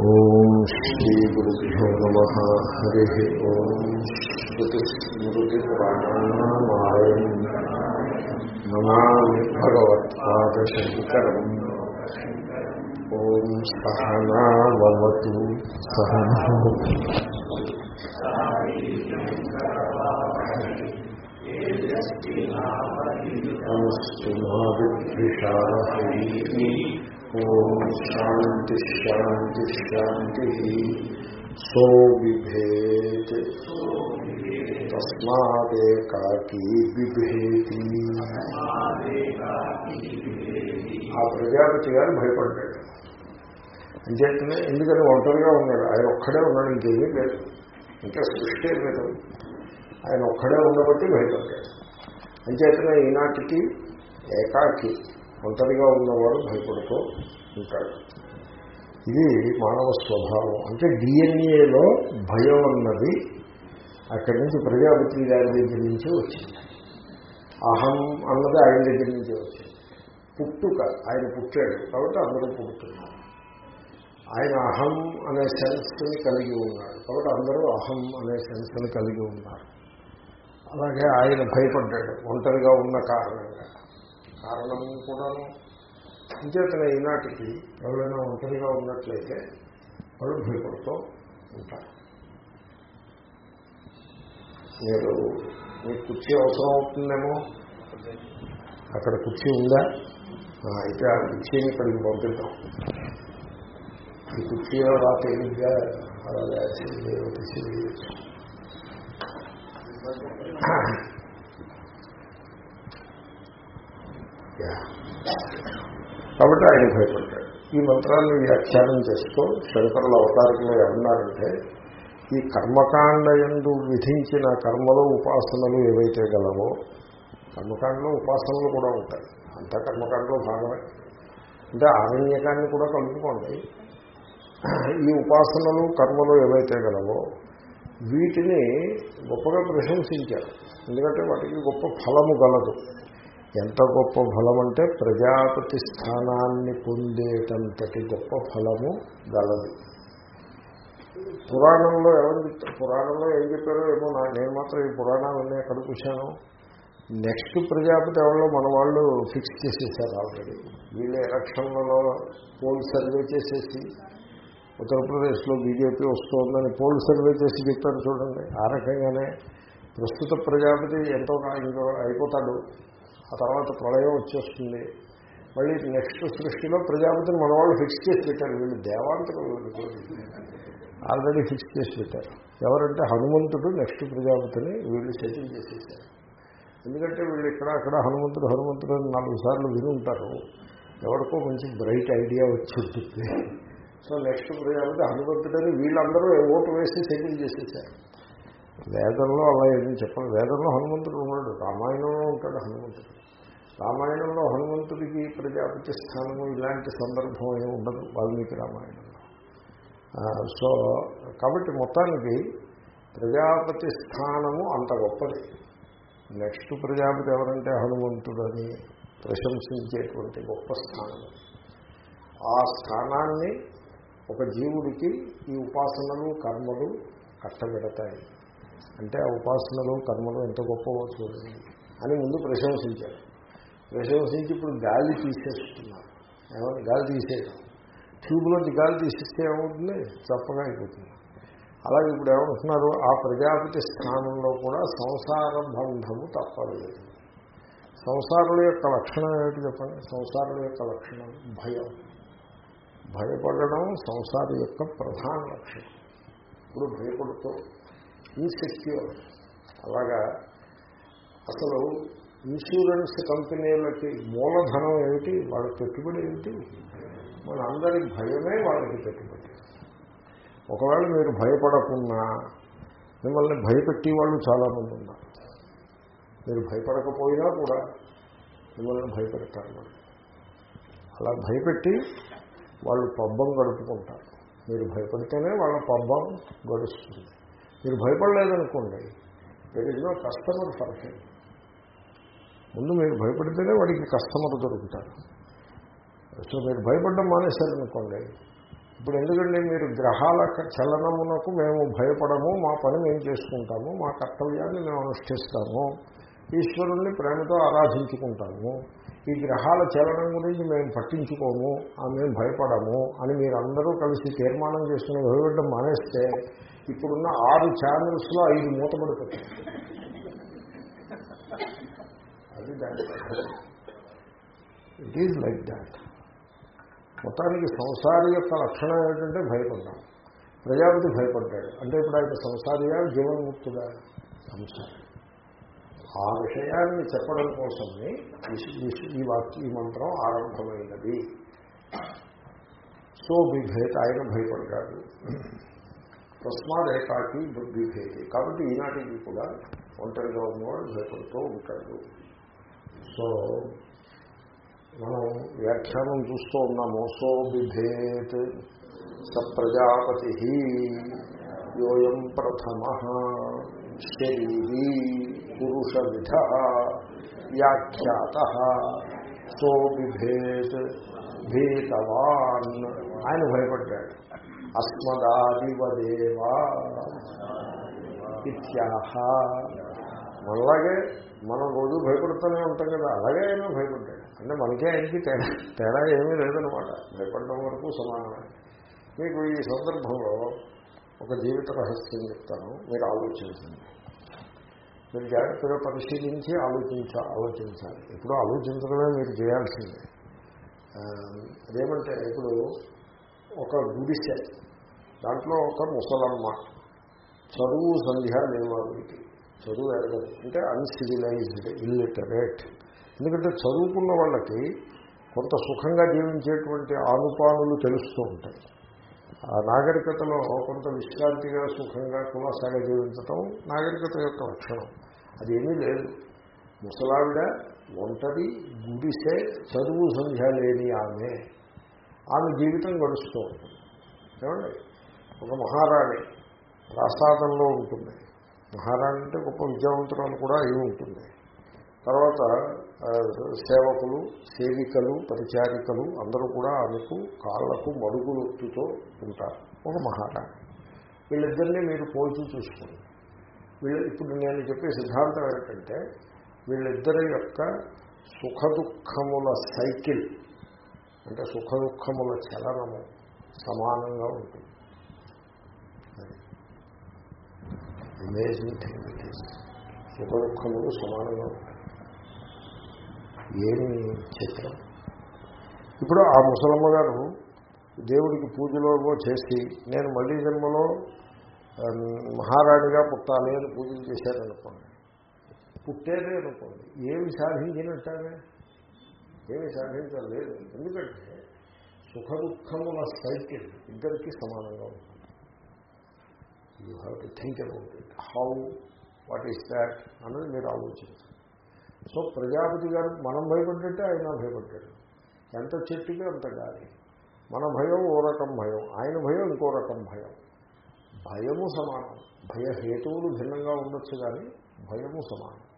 ఓం శ్రీ గురుభ్యో నమ. హరి ఓం. శ్రుతిస్మృతిపురాణానామాలయం నమామి భగవత్పాదశంకరం ఓం సహనావతు సహనా నమస్తు విద్విషాహీ ఓం శాంతి శాంతి శాంతి సో బిభేత్ తస్మాదేకాకీ బిభేతి ఆ ప్రజాపతి గారు భయపడ్డాడు. అంచేతనే ఎందుకని ఒంటరిగా ఉన్నాడు. ఆయన ఒక్కడే ఉన్నాడు ఇంకేమీ లేదు. ఇంకా సృష్టి లేదు. ఆయన ఒక్కడే ఉండబట్టి భయపడ్డాడు. అంచేతనే ఈనాటికి ఏకాకి ఒంటరిగా ఉన్నవాడు భయపడుతూ ఉంటాడు. ఇది మానవ స్వభావం. అంటే డిఎన్ఏలో భయం అన్నది అక్కడి నుంచి ప్రజాపతి గారి దగ్గర నుంచి వచ్చింది. అహం అన్నది ఆయన దగ్గర నుంచి వచ్చింది. పుట్టుక ఆయన పుట్టాడు కాబట్టి అందరూ పుట్టుతున్నారు ఆయన అహం అనే సెన్స్ని కలిగి ఉన్నాడు కాబట్టి అందరూ అహం అనే సెన్స్ని కలిగి ఉన్నారు. అలాగే ఆయన భయపడ్డాడు ఒంటరిగా ఉన్న కారణంగా. కారణం కూడాను. అంచేతనే ఈనాటికి ఎవరైనా ఒంటరిగా ఉన్నట్లయితే వాళ్ళు భయపడుతూ ఉంటారు. మీరు మీకు కుర్చీ అవసరం అవుతుందేమో? అక్కడ కుర్చీ ఉందా? అయితే ఆ కుర్చీని ఇక్కడికి పంపిద్దాం. ఈ కుర్చీలో రా తేలిగ్గా అలాగే కాబట్టి ఆయన భయపడ్డాడు. ఈ మంత్రాన్ని వ్యాఖ్యానం చేస్తూ శంకరుల అవతారంలో ఏమన్నారంటే ఈ కర్మకాండ ఎందు విధించిన కర్మలు ఉపాసనలు ఏవైతే గలవో కర్మకాండలో ఉపాసనలు కూడా ఉంటాయి. అంత కర్మకాండలో భాగమే. అంటే ఆరణ్యకాన్ని కూడా కలుపుకోండి. ఈ ఉపాసనలు కర్మలు ఏవైతే గలవో వీటిని గొప్పగా ప్రశంసించారు. ఎందుకంటే వాటికి గొప్ప ఫలము గలదు. ఎంత గొప్ప ఫలం అంటే ప్రజాపతి స్థానాన్ని పొందేటంతటి గొప్ప ఫలము గలదు. పురాణంలో ఎవరు పురాణంలో ఏం చెప్పారో ఏమో నేను మాత్రం ఈ పురాణాలన్నీ ఎక్కడ చూశాను. నెక్స్ట్ ప్రజాపతి ఎవరో మన వాళ్ళు ఫిక్స్ చేసేసారు ఆల్రెడీ. వీళ్ళే ఎలక్షన్లలో పోల్ సర్వే చేసేసి ఉత్తరప్రదేశ్లో బీజేపీ వస్తుందని పోల్ సర్వే చేసి చెప్పారు చూడండి. ఆ రకంగానే ప్రస్తుత ప్రజాపతి ఎంతో ఇంకో అయిపోతాడు. ఆ తర్వాత ప్రళయం వచ్చేస్తుంది. మళ్ళీ నెక్స్ట్ సృష్టిలో ప్రజాపతిని మన వాళ్ళు ఫిక్స్ చేసి పెట్టారు. వీళ్ళు దేవాంతరం ఆల్రెడీ ఫిక్స్ చేసి పెట్టారు. ఎవరంటే హనుమంతుడు నెక్స్ట్ ప్రజాపతిని వీళ్ళు సెటిల్ చేసేసారు ఎందుకంటే వీళ్ళు ఇక్కడ అక్కడ హనుమంతుడు హనుమంతుడు అని నాలుగు సార్లు విని ఉంటారు. ఎవరికో మంచి బ్రైట్ ఐడియా వచ్చి సో నెక్స్ట్ ప్రజాపతి హనుమంతుడని వీళ్ళందరూ ఓటు వేసి సెటిల్ చేసేసారు వేదంలో అలా ఏమీ చెప్పాలి వేదంలో హనుమంతుడు ఉన్నాడు. రామాయణంలో ఉంటాడు హనుమంతుడు. రామాయణంలో హనుమంతుడికి ప్రజాపతి స్థానము ఇలాంటి సందర్భం ఏమి ఉండదు వాల్మీకి రామాయణంలో. సో కాబట్టి మొత్తానికి ప్రజాపతి స్థానము అంత గొప్పది. నెక్స్ట్ ప్రజాపతి ఎవరంటే హనుమంతుడని ప్రశంసించేటువంటి గొప్ప స్థానం. ఆ స్థానాన్ని ఒక జీవుడికి ఈ ఉపాసనలు కర్మలు కట్టబెడతాయి. అంటే ఆ ఉపాసనలు కర్మలు ఎంత గొప్పవో చూడండి అని ముందు ప్రశంసించారు. ప్రశంసించి ఇప్పుడు గాలి తీసేస్తున్నారు. ఏమన్నా గాలి తీసేయడం. ట్యూబ్లోంచి గాలి తీసేస్తే ఏమవుతుంది? చప్పగా అయిపోతుంది. అలాగే ఇప్పుడు ఏమంటున్నారు? ఆ ప్రజాపతి స్థానంలో కూడా సంసార బంధము తప్పలేదు. సంసారుల యొక్క లక్షణం ఏమిటి చెప్పండి? సంసారుల యొక్క లక్షణం భయం. భయపడడం సంసారం యొక్క ప్రధాన లక్షణం. ఇప్పుడు భయపడుతూ ఇన్సెక్యూర్ అలాగా అసలు ఇన్సూరెన్స్ కంపెనీలకి మూలధనం ఏమిటి? వాళ్ళ పెట్టుబడి ఏమిటి? మన అందరి భయమే వాళ్ళకి పెట్టుబడి. ఒకవేళ మీరు భయపడకున్నా మిమ్మల్ని భయపెట్టి వాళ్ళు చాలామంది ఉన్నారు. మీరు భయపడకపోయినా కూడా మిమ్మల్ని భయపెడతారు వాళ్ళు. అలా భయపెట్టి వాళ్ళు పబ్బం గడుపుకుంటారు. మీరు భయపడితేనే వాళ్ళ పబ్బం గడుస్తుంది. మీరు భయపడలేదనుకోండి there is no customer for ముందు మీరు భయపడితేనే వాడికి కస్టమర్ దొరుకుతారు. సో మీరు భయపడడం మానేశారనుకోండి ఇప్పుడు ఎందుకంటే మీరు గ్రహాల చలనమునకు మేము భయపడము మా పని మేము చేసుకుంటాము మా కర్తవ్యాన్ని మేము అనుష్ఠిస్తాము ఈశ్వరుణ్ణి ప్రేమతో ఆరాధించుకుంటాము ఈ గ్రహాల చలనం గురించి మేము పట్టించుకోము మేము భయపడము అని మీరందరూ కలిసి తీర్మానం చేసుకుని భయపడడం మానేస్తే ఇప్పుడున్న ఆరు ఛానల్స్లో ఐదు మూతపడిపోతుంది that it is like that మొత్తానికి సంసారి యొక్క లక్షణం ఏంటంటే భయపడ్డాం. ప్రజాపతి భయపడ్డాడు. అంటే ఇప్పుడు ఆయన సంసారియా జీవన్ముక్తుడా? సంసారి. ఆ విషయాన్ని చెప్పడం కోసమే ఈ వాక్య ఈ మంత్రం ఆరంభమైనది. సో బిభేత ఆయన భయపడ్డాడు. తస్మాత్ ఏకాకి బిభేది కాబట్టి ఈనాటికి కూడా ఒంటరిగా ఉన్నవాడు భయపడుతూ ఉంటాడు. సో మనం వ్యాఖ్యానం చూస్తూ ఉన్నాము సో బిభేత్ స ప్రజాపతి యోయం ప్రథమ శరీరీ పురుష విధ వ్యాఖ్యాత సో బిభేత్ భీతవాన్ ఆయన భయపడ్డాడు. అస్మదాదివదేవా ఇత్యాహ. మనలాగే మనం రోజు భయపడుతూనే ఉంటాం కదా అలాగే అయినా భయపడ్డాడు అంటే మనకే ఆయనకి తేడా తేడా ఏమీ లేదనమాట భయపడడం వరకు సమానమే. మీకు ఈ సందర్భంలో ఒక జీవిత రహస్యం చెప్తాను మీరు ఆలోచించండి. మీరు జాగ్రత్తగా పరిశీలించి ఆలోచించ ఆలోచించాలి. ఇప్పుడు ఆలోచించడమే మీరు చేయాల్సిందే. అదేమంటే ఇప్పుడు ఒక గుడిసె దాంట్లో ఒక ముసలమ్మ చదువు సంధ్య లేవారికి చదువు ఎరగదు. అంటే అన్సివిలైజ్డ్ ఇల్లిటరేట్ ఎందుకంటే చదువుకున్న వాళ్ళకి కొంత సుఖంగా జీవించేటువంటి ఆనుపానులు తెలుస్తూ ఉంటాయి. ఆ నాగరికతలో కొంత విశ్రాంతిగా సుఖంగా కులాసాగా జీవించటం నాగరికత యొక్క లక్షణం. అదేమీ లేదు. ముసలావిడ ఒంటరి గుడిసే చదువు సంధ్య లేని ఆమె. ఆమె జీవితం గడుస్తూ ఉంటుంది. ఏమండి? ఒక మహారాణి ప్రసాదంలో ఉంటుంది. మహారాణి అంటే గొప్ప విద్యావంతురాలు కూడా అయి ఉంటుంది. తర్వాత సేవకులు సేవికలు పరిచారికలు అందరూ కూడా ఆమెకు కాళ్ళకు మడుగులు ఉంటారు. ఒక మహారాణి. వీళ్ళిద్దరినీ మీరు పోల్చి చూసుకోండి. వీళ్ళు ఇప్పుడు నేను చెప్పే సిద్ధాంతం ఏంటంటే వీళ్ళిద్దరి యొక్క సుఖ దుఃఖముల సైకిల్ అంటే సుఖ దుఃఖముల చలనము సమానంగా ఉంటుంది. అమేజింగ్ థింగ్ సుఖ దుఃఖములు సమానంగా ఉంటాయి ఏమి చిత్రం? ఇప్పుడు ఆ ముసలమ్మ గారు దేవుడికి పూజలో చేసి నేను మళ్ళీ జన్మలో మహారాణిగా పుట్టాలి అని పూజలు చేశారనుకోండి. పుట్టేదే అనుకోండి. ఏమి సాధించినట్టే ఏమి సాధించలేదు. ఎందుకంటే సుఖ దుఃఖముల సైకిల్ ఇద్దరికీ సమానంగా ఉంటుంది. You have to think about it how what is that అన్నది మీరు ఆలోచించాలి. సో ప్రజాపతి గారు మనం భయపడ్డట్టే ఆయన భయపడ్డాడు. ఎంత చెట్టుగా అంత గాలి. మన భయం ఓ రకం భయం. ఆయన భయం ఇంకో రకం భయం. భయము సమానం. భయహేతువులు భిన్నంగా ఉండొచ్చు కానీ భయము సమానం.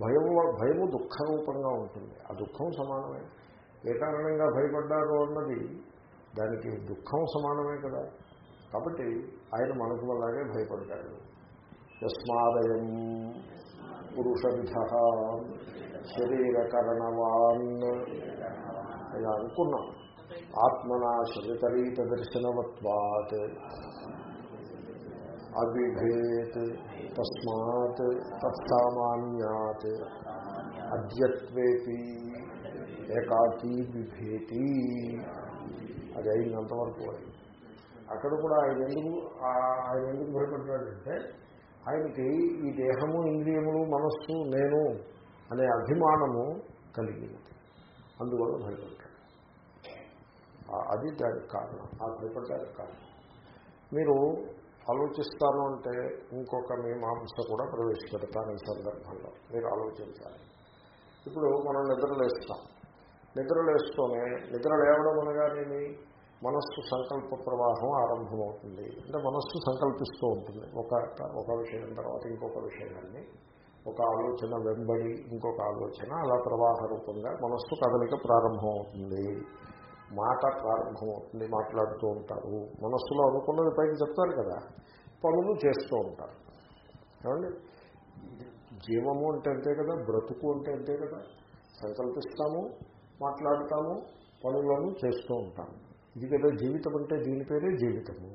భయము భయము దుఃఖరూపంగా ఉంటుంది. ఆ దుఃఖం సమానమే. ఏ కారణంగా భయపడ్డారు అన్నది దానికి దుఃఖం సమానమే కదా. కాబట్టి ఆయన మనకు అలాగే భయపడ్డాడు. యస్మాదయం పురుషవిధ శరీరకరణవాన్ ఇలా అనుకున్నాం. ఆత్మనా శరీతరీత దర్శనవత్వాత్ అవిభేత్ తస్మాత్ తత్సామాన్యాత్ అద్యత్వేపి ఏకాకీ విభేతి. అది అయినంతవరకు అయింది అక్కడ కూడా ఆయన ఎందుకు ఆయన ఎందుకు భయపడ్డాడంటే ఆయనకి ఈ దేహము ఇంద్రియములు మనస్సు నేను అనే అభిమానము కలిగింది. అందువల్ల భయపడ్డాడు. అది దానికి కారణం. ఆ భయపడ్డానికి కారణం. మీరు ఆలోచిస్తాను అంటే ఇంకొక మీమాంస కూడా ప్రవేశపెడతాను ఈ సందర్భంలో. మీరు ఆలోచించాలి. ఇప్పుడు మనం నిద్రలేస్తాం. నిద్రలేస్తూనే నిద్ర లేవడం అనగానేమి? మనస్సు సంకల్ప ప్రవాహం ఆరంభమవుతుంది. అంటే మనస్సు సంకల్పిస్తూ ఉంటుంది. ఒక ఒక విషయం తర్వాత ఇంకొక విషయాన్ని. ఒక ఆలోచన వెంబడి ఇంకొక ఆలోచన అలా ప్రవాహ రూపంగా మనస్సు కదలిక ప్రారంభమవుతుంది. మాట ప్రారంభమవుతుంది మాట్లాడుతూ ఉంటారు. మనస్సులో అనుకున్నది పైకి చెప్తారు కదా. పనులు చేస్తూ ఉంటారు. ఏమండి? జీవము అంటే అంతే కదా బ్రతుకు అంటే అంతే కదా. సంకల్పిస్తాము మాట్లాడతాము పనులను చేస్తూ ఉంటాము. ఇది కదా జీవితం అంటే దీని పేరే జీవితము.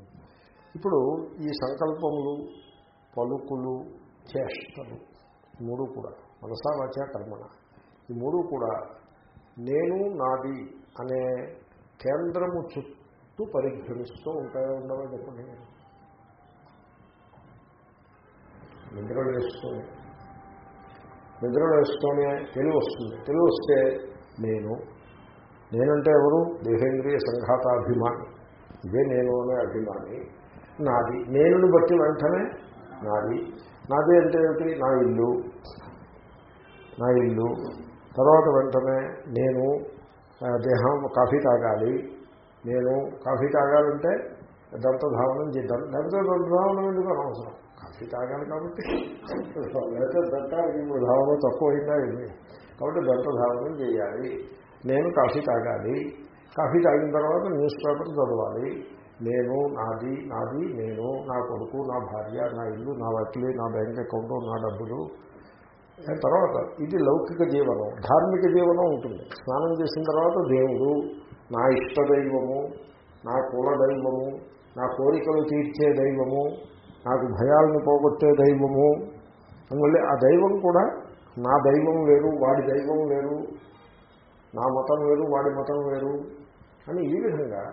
ఇప్పుడు ఈ సంకల్పములు పలుకులు చేష్టలు మూడు కూడా మనసా వాచ కర్మణ. ఈ మూడు కూడా నేను నాది అనే కేంద్రము చుట్టూ పరిభ్రమిస్తూ ఉంటాయో ఉండవో చెప్పండి? నిద్ర వేస్తూనే నిద్ర వేస్తూనే తెలివి వస్తుంది. తెలివి వస్తే నేను నేనంటే ఎవరు? దేహేంద్రియ సంఘాతాభిమాని. ఇదే నేను అనే అభిమాని. నాది. నేనుని బట్టి వెంటనే నాది. నాది అంటే ఏమిటి? నా ఇల్లు. నా ఇల్లు. తర్వాత వెంటనే నేను దేహం కాఫీ తాగాలి. నేను కాఫీ తాగాలంటే దంతధావనం చేద్దాం. లేకపోతే దంతధావనం ఎందుకు అనవసరం? కాఫీ తాగాలి కాబట్టి. లేకపోతే దంత ఇప్పుడు ధావనం తక్కువైందా ఇది కాబట్టి దంతధావనం చేయాలి. నేను కాఫీ తాగాలి. కాఫీ తాగిన తర్వాత న్యూస్ పేపర్ చదవాలి. నేను నాది నాది నేను నా కొడుకు నా భార్య నా ఇల్లు నా వకీలి నా బ్యాంక్ అకౌంట్ నా డబ్బులు. తర్వాత ఇది లౌకిక జీవనం. ధార్మిక జీవనం ఉంటుంది. స్నానం చేసిన తర్వాత దేవుడు నా ఇష్ట దైవము నా కుల దైవము నా కోరికలు తీర్చే దైవము నాకు భయాలను పోగొట్టే దైవము. మళ్ళీ ఆ దైవం కూడా నా దైవం వేరు వాడి దైవం వేరు. నా మతం వేరు వాడి మతం వేరు అని ఈ విధంగా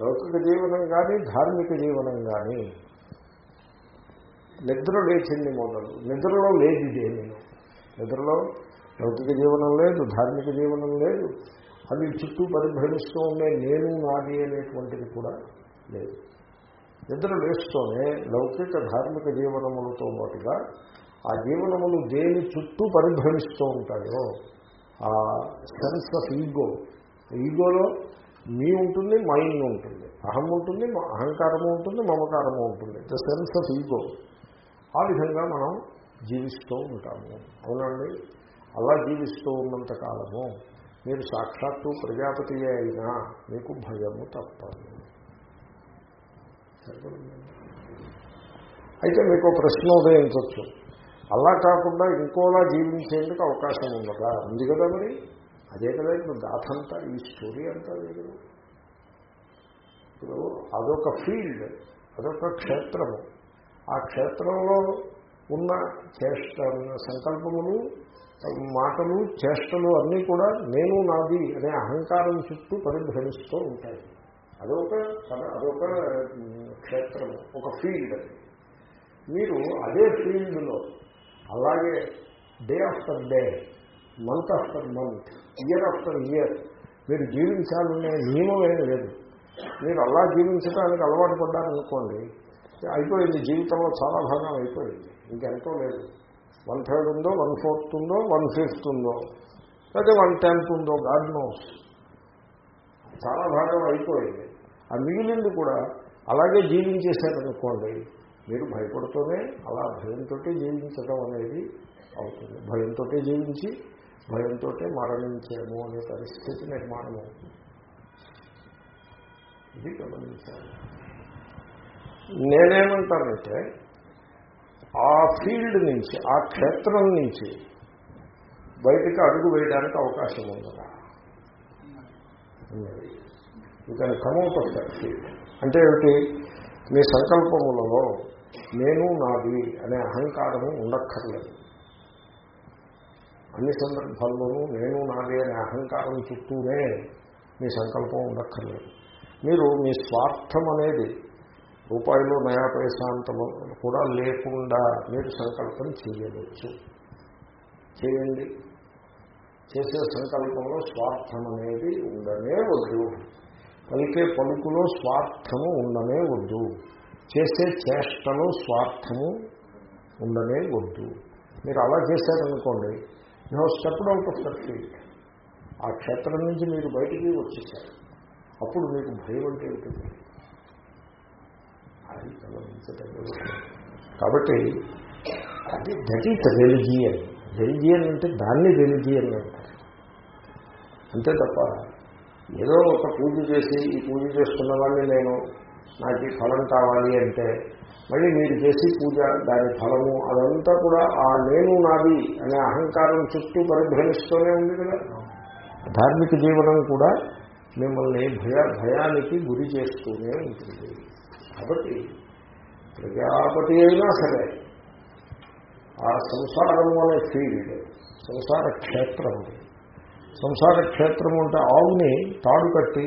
లౌకిక జీవనం కానీ ధార్మిక జీవనం కానీ నిద్ర లేచింది మొదలు. నిద్రలో లేదు ఇదే నేను. నిద్రలో లౌకిక జీవనం లేదు ధార్మిక జీవనం లేదు. అవి చుట్టూ పరిభ్రమిస్తూ ఉండే నేను నాది అనేటువంటిది కూడా లేదు. నిద్ర లేస్తూనే లౌకిక ధార్మిక జీవనములతో పాటుగా ఆ జీవనములు దేని చుట్టూ పరిభ్రమిస్తూ ఉంటాయో సెన్స్ ఆఫ్ ఈగో. ఈగోలో మీ ఉంటుంది మైండ్ ఉంటుంది. అహం ఉంటుంది అహంకారము ఉంటుంది మమకారము ఉంటుంది. ద సెన్స్ ఆఫ్ ఈగో ఆ విధంగా మనం జీవిస్తూ ఉంటాము. అవునండి? అలా జీవిస్తూ ఉన్నంత కాలము మీరు సాక్షాత్తు ప్రజాపతి అయినా మీకు భయము తప్పదు. అయితే మీకు ఒక ప్రశ్న ఉదయించవచ్చు అలా కాకుండా ఇంకోలా జీవించేందుకు అవకాశం ఉండదా ఉంది కదా మరి? అదే కదా ఇప్పుడు గాథ అంతా ఈ స్టోరీ అంతా లేదు ఇప్పుడు అదొక ఫీల్డ్ అదొక క్షేత్రము. ఆ క్షేత్రంలో ఉన్న చేష్ట సంకల్పములు మాటలు చేష్టలు అన్నీ కూడా నేను నాది అనే అహంకారం చుట్టూ పరిభ్రమిస్తూ ఉంటాయి. అదొక అదొక క్షేత్రము ఒక ఫీల్డ్. మీరు అదే ఫీల్డ్లో అలాగే day after day month after month year after year మీరు జీవించాలనే నియమం ఏమీ లేదు. మీరు అలా జీవించడానికి అలవాటు పడ్డారనుకోండి అయిపోయింది జీవితంలో చాలా భాగం అయిపోయింది ఇంకెంతో లేదు. వన్ థర్డ్ ఉందో వన్ ఫోర్త్ ఉందో వన్ ఫిఫ్త్ ఉందో లేకపోతే వన్ టెన్త్ ఉందో గాడ్ నోస్. చాలా భాగం అయిపోయింది. ఆ మిగిలింది కూడా అలాగే జీవించేశారనుకోండి మీరు భయపడుతూనే అలా భయంతో జీవించడం అనేది అవుతుంది. భయంతో జీవించి భయంతో మరణించాము అనే పరిస్థితి నిర్మాణం అవుతుంది. ఇది గమనించాలి. నేనేమంటానంటే ఆ ఫీల్డ్ నుంచి ఆ క్షేత్రం నుంచి బయటకు అడుగు వేయడానికి అవకాశం ఉందా ఉన్నది. You can come out of that field అంటే ఏమిటి? మీ సంకల్పములలో నేను నాది అనే అహంకారము ఉండక్కర్లేదు. అన్ని సందర్భాల్లోనూ నేను నాది అనే అహంకారం చుట్టూనే మీ సంకల్పం ఉండక్కర్లేదు. మీరు మీ స్వార్థం అనేది రూపాయలు నయా పైశాంతము కూడా లేకుండా మీరు సంకల్పం చేయవచ్చు. చేయండి. చేసే సంకల్పంలో స్వార్థం అనేది ఉండనే వద్దు. పలికే పలుకులో స్వార్థము ఉండనే వద్దు. చేసే చేష్టలో స్వార్థము ఉండనే వద్దు. మీరు అలా చేశారనుకోండి no step out of that field ఆ క్షేత్రం నుంచి మీరు బయటికి వచ్చేసారు. అప్పుడు మీకు భయం అంటే ఉంటుంది అది కాబట్టి అది దట్ ఈస్ రెలిజియన్ రెలిజియన్ అంటే దాన్ని రెలిజియన్ అంటారు. అంతే తప్ప ఏదో ఒక పూజ చేసి ఈ పూజ చేస్తున్న వాళ్ళని నేను నాకు ఈ ఫలం కావాలి అంటే మళ్ళీ మీరు చేసి పూజ దాని ఫలము అదంతా కూడా ఆ నేను నాది అనే అహంకారం చుట్టూ పరిభ్రమిస్తూనే ఉంది కదా. ధార్మిక జీవనం కూడా మిమ్మల్ని భయ భయానికి గురి చేస్తూనే ఉంటుంది. కాబట్టి ప్రజాపతి అయినా సరే ఆ సంసారము అనే ఫీల్డ్ సంసార క్షేత్రం సంసార క్షేత్రం అంటే ఆవుని తాడు కట్టి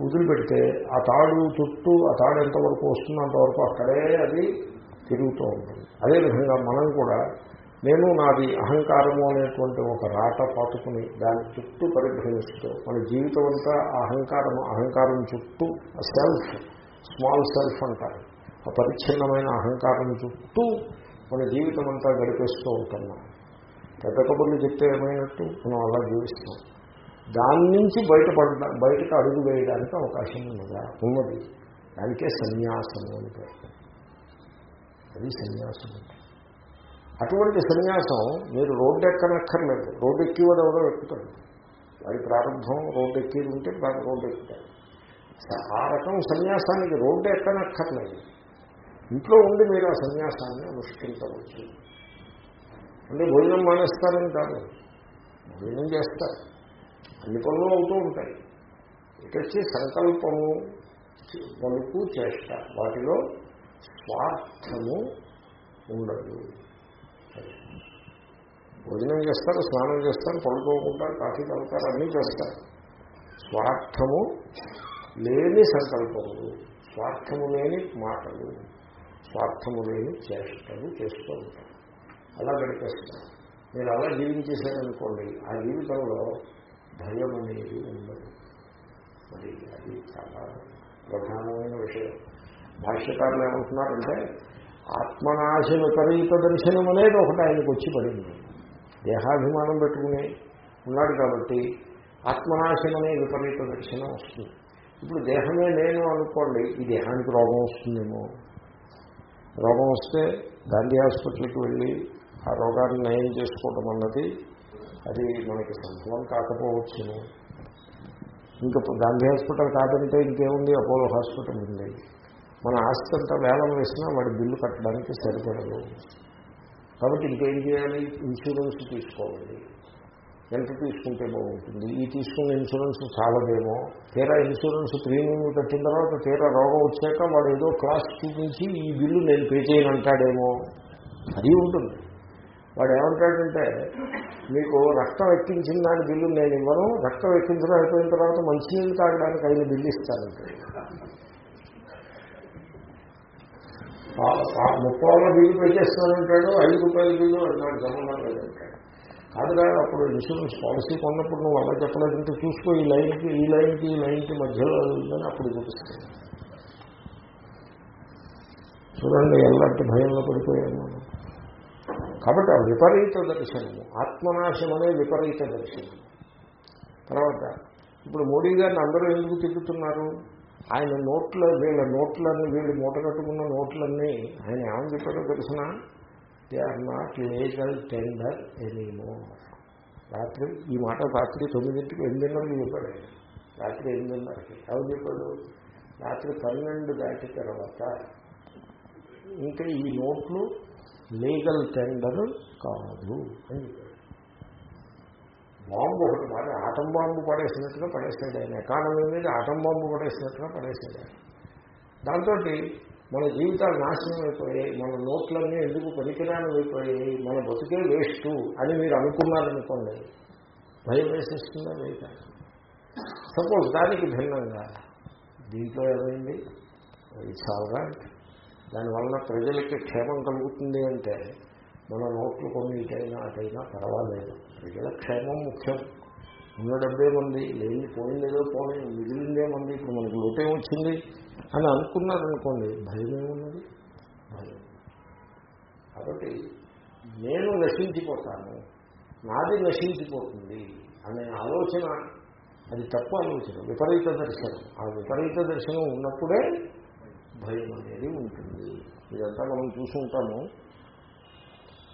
వదిలిపెడితే ఆ తాడు చుట్టూ ఆ తాడు ఎంతవరకు వస్తుందో అంతవరకు అక్కడే అది తిరుగుతూ ఉంటుంది. అదేవిధంగా మనం కూడా నేను నాది అహంకారము అనేటువంటి ఒక రాట పాతుకుని దాని చుట్టూ పరిభ్రమిస్తూ మన జీవితం అంతా అహంకారము అహంకారం చుట్టూ సెల్ఫ్ స్మాల్ సెల్ఫ్ అంటారు. ఆ పరిచ్ఛిన్నమైన అహంకారం చుట్టూ మన జీవితం అంతా గడిపేస్తూ ఉంటున్నాం. పెద్ద కబుర్లు చెప్తే ఏమైనట్టు? మనం అలా జీవిస్తున్నాం. దాని నుంచి బయటపడ బయటకు అడుగు వేయడానికి అవకాశం ఉన్నదా? ఉన్నది. దానికే సన్యాసము అని పేరు. అది సన్యాసం అంటే అటువంటి సన్యాసం మీరు రోడ్డు ఎక్కనక్కర్లేదు రోడ్డు ఎక్కివాడు ఎవరో ఎక్కుతాడు వాడి ప్రారంభం రోడ్డు ఎక్కి ఉంటే వాడు రోడ్డు ఎక్కుతాడు ఆ రకం సన్యాసానికి రోడ్డు ఎక్కనక్కర్లేదు ఇంట్లో ఉండి మీరు ఆ సన్యాసాన్ని అనుష్ఠించవచ్చు. అంటే భోజనం మానేస్తారని కాదు. భోజనం చేస్తారు. అన్ని పనులు అవుతూ ఉంటాయి. ఇటు వచ్చి సంకల్పము పలుకు చేష్ట. వాటిలో స్వార్థము ఉండదు. భోజనం చేస్తారు స్నానం చేస్తారు పడుకోకుంటారు కాఫీ తాగుతారు అన్నీ చేస్తారు. స్వార్థము లేని సంకల్పములు స్వార్థము లేని మాటలు స్వార్థము లేని చేష్టలు చేస్తూ ఉంటారు. అలా గడిపేస్తారు మీరు అలా జీవించేశారనుకోండి ఆ జీవితంలో భయం అనేది ఉండదు. మరి అది చాలా ప్రధానమైన విషయం. భాష్యకారులు ఏమంటున్నారంటే ఆత్మనాశ విపరీత దర్శనం అనేది ఒకటి ఆయనకు వచ్చి పడింది. దేహాభిమానం పెట్టుకుని ఉన్నాడు కాబట్టి ఆత్మనాశం అనే విపరీత దర్శనం వస్తుంది. ఇప్పుడు దేహమే నేను అనుకోండి ఈ దేహానికి రోగం వస్తుందేమో? రోగం వస్తే గాంధీ హాస్పిటల్కి వెళ్ళి ఆ రోగాన్ని నయం చేసుకోవడం అన్నది అది మనకి సంభవం కాకపోవచ్చును. ఇంకా గాంధీ హాస్పిటల్ కాదంటే ఇంకేముంది? అపోలో హాస్పిటల్ ఉంది. మన ఆస్తి అంతా వేలం వేసినా వాడి బిల్లు కట్టడానికి సరిపడదు. కాబట్టి ఇంకేం చేయాలి? ఇన్సూరెన్స్ తీసుకోవాలి. ఎంత తీసుకుంటే బాగుంటుంది? ఈ తీసుకున్న ఇన్సూరెన్స్ చాలదేమో? తీరా ఇన్సూరెన్స్ ప్రీమియం కట్టిన తర్వాత తీరా రోగం వచ్చాక వాడు ఏదో క్లాస్ చూపించి ఈ బిల్లు నేను పే చేయనంటాడేమో? అది ఉంటుంది. వాడు ఏమంటాడంటే మీకు రక్తం ఎక్కించిన దాని బిల్లు నేను ఇవ్వను. రక్తం ఎక్కించడం అయిపోయిన తర్వాత మంచినీళ్ళు తాగడానికి ఐదు బిల్లు ఇస్తానంటే ముప్పై బిల్లు పెట్టేస్తానంటాడు ఐదు రూపాయల బిల్లు నాకు సంబంధం లేదంటాడు కాదుగా అప్పుడు ఇన్సూరెన్స్ పాలసీ కొన్నప్పుడు నువ్వు అలా చెప్పలేదంటే చూసుకో ఈ లైన్కి ఈ లైన్కి ఈ లైన్కి మధ్యలో ఉందని అప్పుడు చూపిస్తాను చూడండి ఎలాంటి భయంలో పడిపోయాను కాబట్టి ఆ విపరీత దర్శనము ఆత్మనాశం అనే విపరీత దర్శనం తర్వాత ఇప్పుడు మోడీ గారిని అందరూ ఎందుకు తిరుగుతున్నారు ఆయన నోట్ల వీళ్ళ నోట్లన్నీ వీళ్ళు మూట కట్టుకున్న నోట్లన్నీ ఆయన ఏమని చెప్పారో తెలిసిన? They are not legal tender anymore రాత్రి ఈ మాట రాత్రి తొమ్మిదింటికి ఎనిమిదిన్నరకి చెప్పాడు ఆయన. రాత్రి ఎనిమిదిన్నరకి ఎవరు చెప్పాడు? రాత్రి పన్నెండు దాటి తర్వాత ఇంకా ఈ నోట్లు లీగల్ టెండర్ కాదు అని బాంబు ఒకటి మరి ఆటం బాంబు పడేసినట్టుగా పడేసాడు ఆయన. ఎకానమీ మీద ఆటం బాంబు పడేసినట్టుగా పడేసాడు ఆయన. దాంతో మన జీవితాలు నాశనం అయిపోయాయి మన నోట్లన్నీ ఎందుకు పనికిరాని అయిపోయాయి మన బతుకే వేస్ట్ అని మీరు అనుకున్నారనుకోండి భయం వేసేస్తుందా లేదా? సపోజ్ దానికి భిన్నంగా దీంట్లో ఏమైంది? చాలా దానివల్ల ప్రజలకి క్షేమం కలుగుతుంది అంటే మన నోట్లు కొన్ని ఇటైనా అటైనా పర్వాలేదు. ప్రజల క్షేమం ముఖ్యం. ఉన్న డబ్బే మంది లేని పోయిందేదో పోయి మిగిలిందే మంది ఇప్పుడు మనకి లోటే వచ్చింది అని అనుకున్నారనుకోండి భయమేమున్నది భయం. కాబట్టి నేను నశించిపోతాను నాది నశించిపోతుంది అనే ఆలోచన అది తప్పు ఆలోచన. విపరీత దర్శనం. ఆ విపరీత దర్శనం ఉన్నప్పుడే భయం అనేది ఉంటుంది. ఇదంతా మనం చూసుంటాము.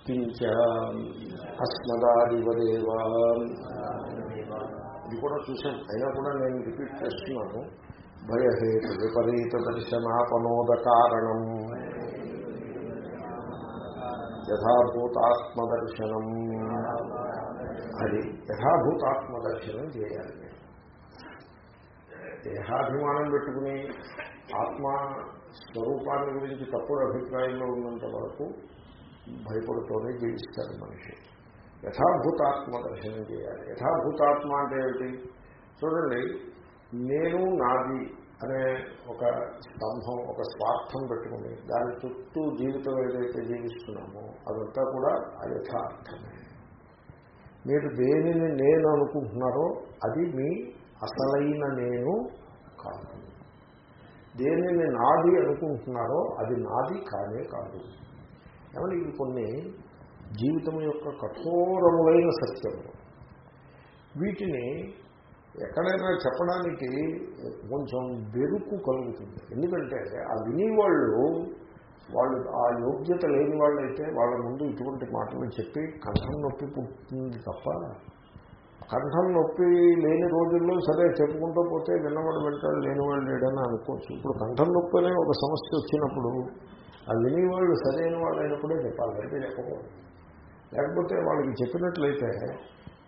కించ అస్మదాదివదేవా. ఇది కూడా చూసాం అయినా కూడా నేను రిపీట్ చేస్తున్నాను. భయహేతు విపరీత దర్శనాపనోద కారణం. యథాభూతాత్మదర్శనం. అది యథాభూతాత్మదర్శనం చేయాలి. దేహాభిమానం పెట్టుకుని ఆత్మ స్వరూపాన్ని గురించి తప్పుడు అభిప్రాయంలో ఉన్నంత వరకు భయపడుతూనే జీవిస్తారు మనిషి. యథాభూతాత్మ దర్శనం చేయాలి. యథాభూతాత్మ అంటే ఏమిటి? చూడండి నేను నాది అనే ఒక స్తంభం ఒక స్వార్థం పెట్టుకుని దాని చుట్టూ జీవితం ఏదైతే జీవిస్తున్నామో అదంతా కూడా అయథార్థమే. మీరు దేనిని నేను అనుకుంటున్నారో అది మీ అసలైన నేను కాదు. దేనిని నాది అనుకుంటున్నారో అది నాది కానే కాదు. ఏమంటే ఇవి కొన్ని జీవితం యొక్క కఠోరములైన సత్యములు. వీటిని ఎక్కడైనా చెప్పడానికి కొంచెం బెరుకు కలుగుతుంది. ఎందుకంటే ఆ వినేవాళ్ళు వాళ్ళు ఆ యోగ్యత లేని వాళ్ళైతే వాళ్ళ ముందు ఇటువంటి మాటలు చెప్పి కథం నొప్పి పుట్టింది తప్ప కంఠం నొప్పి లేని రోజుల్లో సరే చెప్పుకుంటూ పోతే విన్నవాడు వెళ్తాడు లేనివాడు లేడని అనుకోవచ్చు. ఇప్పుడు కంఠం నొప్పి అనే ఒక సమస్య వచ్చినప్పుడు ఆ వినేవాళ్ళు సరైన వాళ్ళు అయినప్పుడే చెప్పాలి అయితే చెప్పకూడదు. లేకపోతే వాళ్ళకి చెప్పినట్లయితే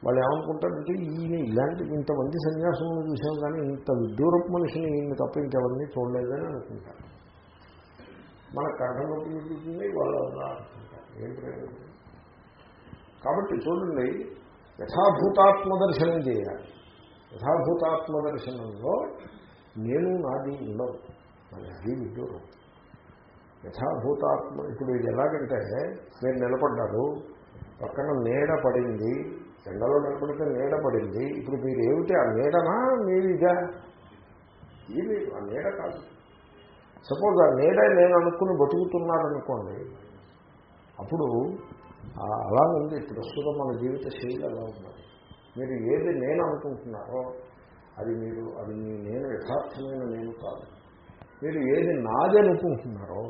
వాళ్ళు ఏమనుకుంటారంటే ఈయన ఇలాంటి ఇంతమంది సన్యాసములను చూసాం కానీ ఇంత విదూరపు మనిషిని ఈయన్ని తప్ప ఇంకెవరిని చూడలేదని అనుకుంటారు. మన కంఠంలో చూపించింది వాళ్ళు అనుకుంటారు. ఏం ప్రయోజనం? కాబట్టి చూడండి యథాభూతాత్మ దర్శనం చేయాలి. యథాభూతాత్మ దర్శనంలో నేను నాది ఉండవు నాది విడ్డూరు యథాభూతాత్మ ఇప్పుడు ఇది ఎలాగంటే మీరు నిలబడ్డారు పక్కన నీడ పడింది ఎండలో నిలబడితే నీడ పడింది ఇప్పుడు మీరు ఏమిటి ఆ నీడనా? మీరు ఇదా? ఇది ఆ నీడ కాదు. సపోజ్ ఆ నీడ నేను అనుకుని బతుకుతున్నారనుకోండి అప్పుడు అలా ఉంది ప్రస్తుతం మన జీవిత శైలి అలా ఉన్నది. మీరు ఏది నేను అనుకుంటున్నారో అది మీరు అది మీ నేను యథార్థమైన నేను కాదు. మీరు ఏది నాది అనుకుంటున్నారో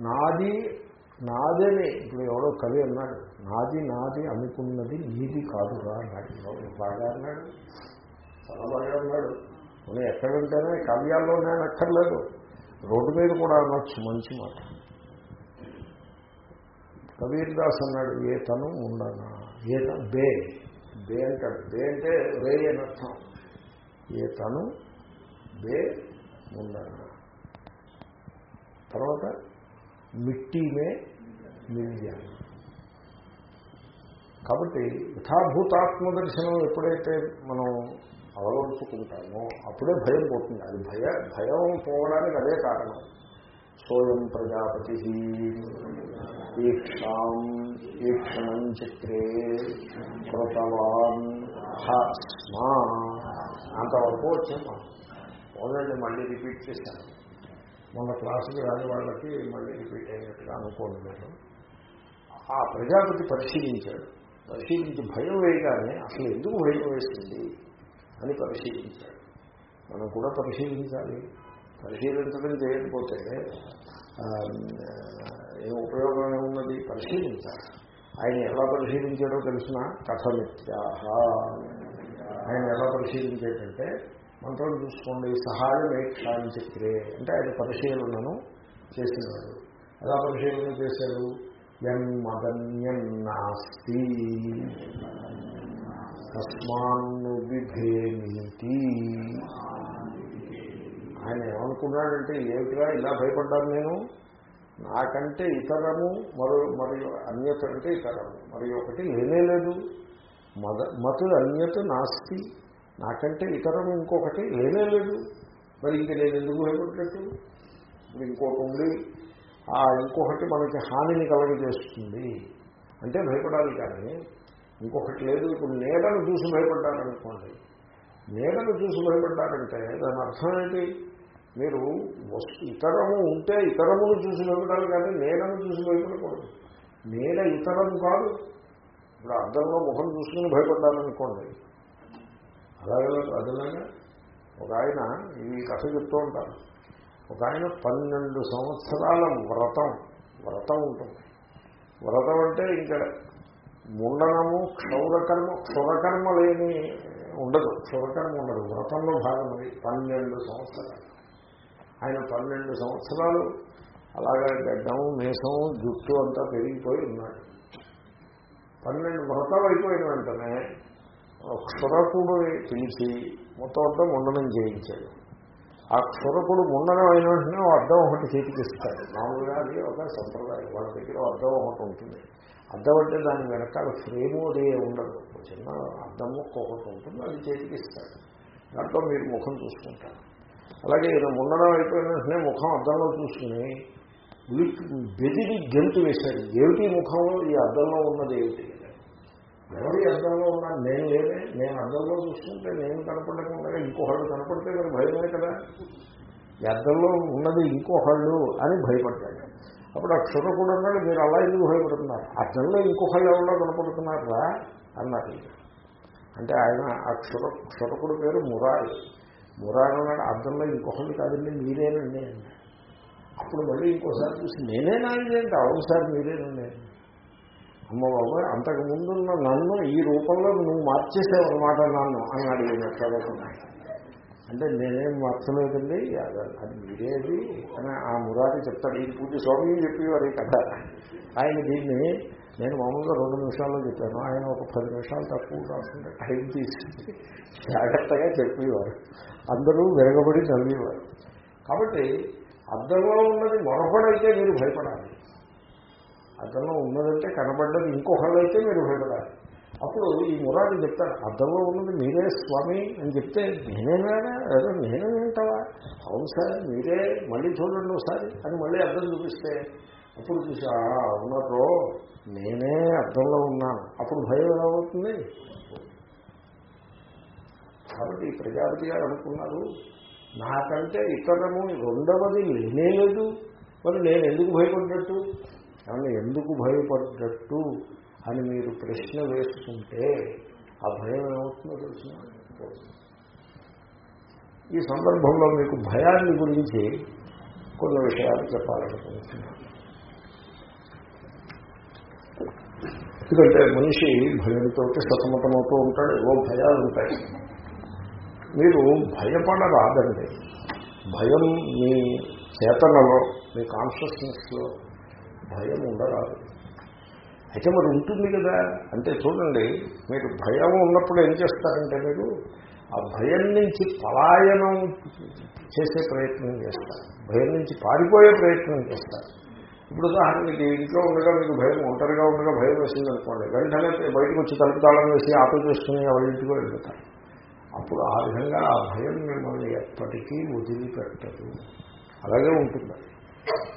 నాది నాదని ఇప్పుడు ఎవడో కవి అన్నాడు నాది నాది అనుకున్నది నీది కాదురా అన్నాడు. బాగా అన్నాడు చాలా బాగా అన్నాడు. మనం ఎక్కడంటేనే కావ్యాల్లో నేను అక్కర్లేదు రోడ్డు మీద కూడా అనొచ్చు మంచి మాట. కబీర్ దాస్ అన్నాడు ఏ తను ఉండనా? ఏ తను బే. బే అంటాడు. బే అంటే రే అని అర్థం. ఏ తను బే ఉండనా? తర్వాత మిట్టిమే మిల్యాను కాబట్టి యథాభూతాత్మ దర్శనం ఎప్పుడైతే మనం అవలంచుకుంటామో అప్పుడే భయం పోతుంది. అది భయ భయం పోవడానికి అదే కారణం. సోయం ప్రజాపతి ఈక్షాం ఈక్షణం చక్రే కృతవాన్ స్మా. అంతవరకు వచ్చాం ఓన్లండి మళ్ళీ రిపీట్ చేశాను. మొన్న క్లాసుకి రాని వాళ్ళకి మళ్ళీ రిపీట్ అయినట్టుగా అనుకోండి నేను ఆ ప్రజాపతి పరిశీలించాడు. పరిశీలించి భయం వేయగానే అసలు ఎందుకు భయం వేసింది అని పరిశీలించాడు. మనం కూడా పరిశీలించాలి. పరిశీలించడం చేయకపోతే ఏ ఉపయోగం ఉన్నది పరిశీలించాలి. ఆయన ఎలా పరిశీలించాడో తెలిసిన కథమిత్యాహ. ఆయన ఎలా పరిశీలించేటంటే మంత్రం చూసుకోండి సహాయం ఏక్షాన్ని చక్రే అంటే ఆయన పరిశీలనను చేసినాడు. ఎలా పరిశీలన చేశాడు? యన్మదన్యం నాస్తి. తస్మాన్ను విభేమీతి ఆయన ఏమనుకున్నాడంటే ఏమిటిగా ఇలా భయపడ్డాను నేను? నాకంటే ఇతరము మరో మరియు అన్యత అంటే ఇతరము. మరి ఒకటి లేనే లేదు. మద మతు అన్యత నాస్తి. నాకంటే ఇతరము ఇంకొకటి లేనే లేదు. మరి ఇంక నేను ఎందుకు భయపడ్డట్టు? ఇప్పుడు ఇంకొకటి ఉండి ఆ ఇంకొకటి మనకి హానిని కలగజేస్తుంది. అంటే భయపడాలి కానీ ఇంకొకటి లేదు. ఇప్పుడు నీడను చూసి భయపడ్డారనుకోండి. నీడను చూసి భయపడ్డారంటే దాని అర్థం ఏంటి? మీరు వస్తు ఇతరము ఉంటే ఇతరమును చూసి భయపడాలి కానీ నేలను చూసి భయపడకూడదు. నేల ఇతరము కాదు. ఇప్పుడు అర్థంలో ముఖం చూసుకుని భయపడ్డాలనుకోండి అలాగే అదనంగా ఒక ఆయన ఈ కథ చెప్తూ ఉంటారు. ఒక ఆయన పన్నెండు సంవత్సరాల వ్రతం వ్రతం ఉంటుంది. వ్రతం అంటే ఇంకా ముండనము క్షౌరకర్మ క్షురకర్మ లేని ఉండదు. క్షురకర్మ ఉండదు. వ్రతంలో భాగం అది. పన్నెండు సంవత్సరాలు. ఆయన పన్నెండు సంవత్సరాలు అలాగే గడ్డం మేషం జుట్టు అంతా పెరిగిపోయి ఉన్నాడు. పన్నెండు వ్రతాలు అయిపోయిన వెంటనే క్షురకుడు పిలిచి మొత్తం అంతా ముండనం చేయించాడు. ఆ క్షురకుడు ముండనం అయిన వెంటనే అర్థం ఒకటి చేతికిస్తాడు మామూలుగా అది ఒక సంప్రదాయం. వాళ్ళ దగ్గర అర్థం ఒకటి ఉంటుంది. అద్దం అంటే దాని వెనకాల ఫ్రేము అది ఉండదు. ఒక చిన్న అర్థం ముక్క ఒకటి ఉంటుంది అది చేతికిస్తాడు దాంట్లో మీరు ముఖం చూసుకుంటారు. అలాగే ఈయన ఉండడం అయిపోయిన వెంటనే ముఖం అద్దంలో చూసుకుని బెదిరి గెంతు వేశాడు. ఏమిటి ముఖంలో ఈ అద్దంలో ఉన్నది ఏమిటి? ఎవరి అద్దంలో ఉన్నా నేను లేదే నేను అద్దంలో చూసుకుంటే నేను కనపడకుండా ఇంకొకళ్ళు కనపడితే కదా భయమే కదా? ఈ అద్దంలో ఉన్నది ఇంకొకళ్ళు అని భయపడ్డాడు. అప్పుడు ఆ క్షురకుడు అన్నాడు మీరు అలా ఎందుకు భయపడుతున్నారు? అద్దంలో ఇంకొకళ్ళు ఎవరో కనపడుతున్నారా? అన్నారు అంటే ఆయన ఆ క్షుర క్షురకుడు పేరు మురారి. మురారి అర్థంలో అద్దంలో ఇంకొకళ్ళు కాదండి మీరేనండి అప్పుడు మళ్ళీ ఇంకోసారి చూసి నేనేనా ఇదేంటి అవును మీరేనండి అమ్మ బాబు అంతకు ముందున్న నన్ను ఈ రూపంలో నువ్వు మార్చేసావు అనమాట నన్ను అని అడిగినట్లు అంటే నేనేం మార్చలేదండి అది అది మీరేది అని ఆ మురారి చెప్తాడు. ఈ పూజ స్వామి చెప్పేవారు ఈ కథ. ఆయన దీన్ని నేను మామూలుగా రెండు నిమిషాల్లో చెప్పాను. ఆయన ఒక పది నిమిషాలు తక్కువ కాకుండా టైం తీసి జాగ్రత్తగా చెప్పేవారు. అందరూ వెరగబడి చదివేవారు కాబట్టి అద్దంలో ఉన్నది మరొకడైతే మీరు భయపడాలి. అద్దంలో ఉన్నదంటే కనబడ్డది ఇంకొకళ్ళైతే మీరు భయపడాలి. అప్పుడు ఈ మురారి చెప్తాడు అద్దంలో ఉన్నది మీరే స్వామి అని చెప్తే నేనేనా అదే నేనే వింటావా? అవును సార్ మీరే మళ్ళీ చూడండి ఒకసారి అని మళ్ళీ అద్దం చూపిస్తే అప్పుడు చూసి ఉన్నారో నేనే అర్థంలో ఉన్నాను. అప్పుడు భయం ఏమవుతుంది? కాబట్టి ఈ ప్రజాపతి గారు అనుకున్నారు నాకంటే ఇతరము రెండవది లేనే లేదు. మరి నేను ఎందుకు భయపడ్డట్టు? కానీ ఎందుకు భయపడ్డట్టు అని మీరు ప్రశ్న వేసుకుంటే ఆ భయం ఏమవుతుందో తెలిసిన ఈ సందర్భంలో మీకు భయాన్ని గురించి కొన్ని విషయాలు చెప్పాలనుకుంటున్నాను. ఎందుకంటే మనిషి భయంతో సతమతమవుతూ ఉంటాడు ఏవో భయాలు ఉంటాయి. మీరు భయపడరాదండి. భయం మీ చేతనలో మీ కాన్షియస్నెస్లో భయం ఉండరాదు. అయితే మరి ఉంటుంది కదా. అంటే చూడండి మీరు భయం ఉన్నప్పుడు ఏం చేస్తారంటే మీరు ఆ భయం నుంచి పలాయనం చేసే ప్రయత్నం చేస్తారు. భయం నుంచి పారిపోయే ప్రయత్నం చేస్తారు. ఇప్పుడు ఉదాహరణకి ఇంట్లో ఉండగా మీకు భయం ఒంటరిగా ఉండగా భయం వేసింది అనుకోండి. వెంటనే బయటకు వచ్చి తలుపు తాళం వేసి ఆటో చేసుకుని వాళ్ళ ఇంటికి వెళ్ళిపోతారు. అప్పుడు ఆ విధంగా ఆ భయం మిమ్మల్ని ఎప్పటికీ వదిలిపెట్టదు. అలాగే ఉంటుంది.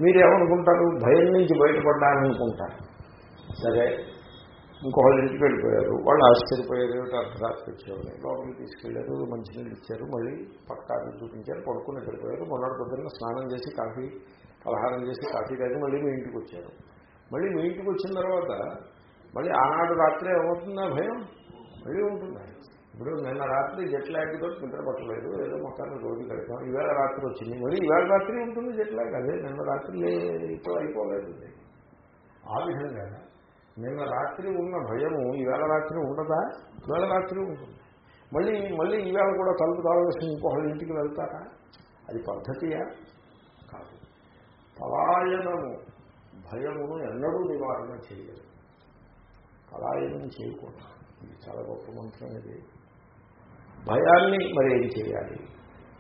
మీరు ఏమనుకుంటారు భయం నుంచి బయటపడ్డాననుకుంటారు సరే ఇంకొకళ్ళ ఇంటికి వెళ్ళిపోయారు. వాళ్ళు ఆశ్చర్యపోయారు. ఏమిటి అర్ధరాత్రి వచ్చేవాళ్ళు? లోపలికి తీసుకెళ్ళారు మంచినీళ్ళు ఇచ్చారు. మళ్ళీ పక్కాన్ని చూపించారు పడుకుని వెళ్ళిపోయారు మొన్నటి పొద్దున్న స్నానం చేసి కాఫీ పలహారం చేసి కాఫీ తాగి మళ్ళీ మీ ఇంటికి వచ్చారు. మళ్ళీ మీ ఇంటికి వచ్చిన తర్వాత మళ్ళీ ఆనాడు రాత్రి ఏమవుతుందా భయం? మళ్ళీ ఉంటుంది. ఇప్పుడు నిన్న రాత్రి జెట్ ల్యాగ్తో నిద్రపట్టలేదు ఏదో మొత్తాన్ని రోజు కడతాం ఈవేళ రాత్రి వచ్చింది. మళ్ళీ ఈవేళ రాత్రి ఉంటుంది జెట్ ల్యాగ్ అదే నిన్న రాత్రి ఇప్పుడు అయిపోలేదు ఆ విధంగా నిన్న రాత్రి ఉన్న భయము ఈవేళ రాత్రి ఉండదా? ఈవేళ రాత్రి ఉంటుంది. మళ్ళీ మళ్ళీ ఈవేళ కూడా తలుపు తాగవలసిన ఇంకొకళ్ళ ఇంటికి వెళ్తారా? అది పద్ధతియా? పలాయనము భయమును ఎన్నడూ నివారణ చేయలేదు. పలాయనం చేయకూడదు. ఇది చాలా గొప్ప మంత్రం ఇది. భయాన్ని మరి ఏం చేయాలి?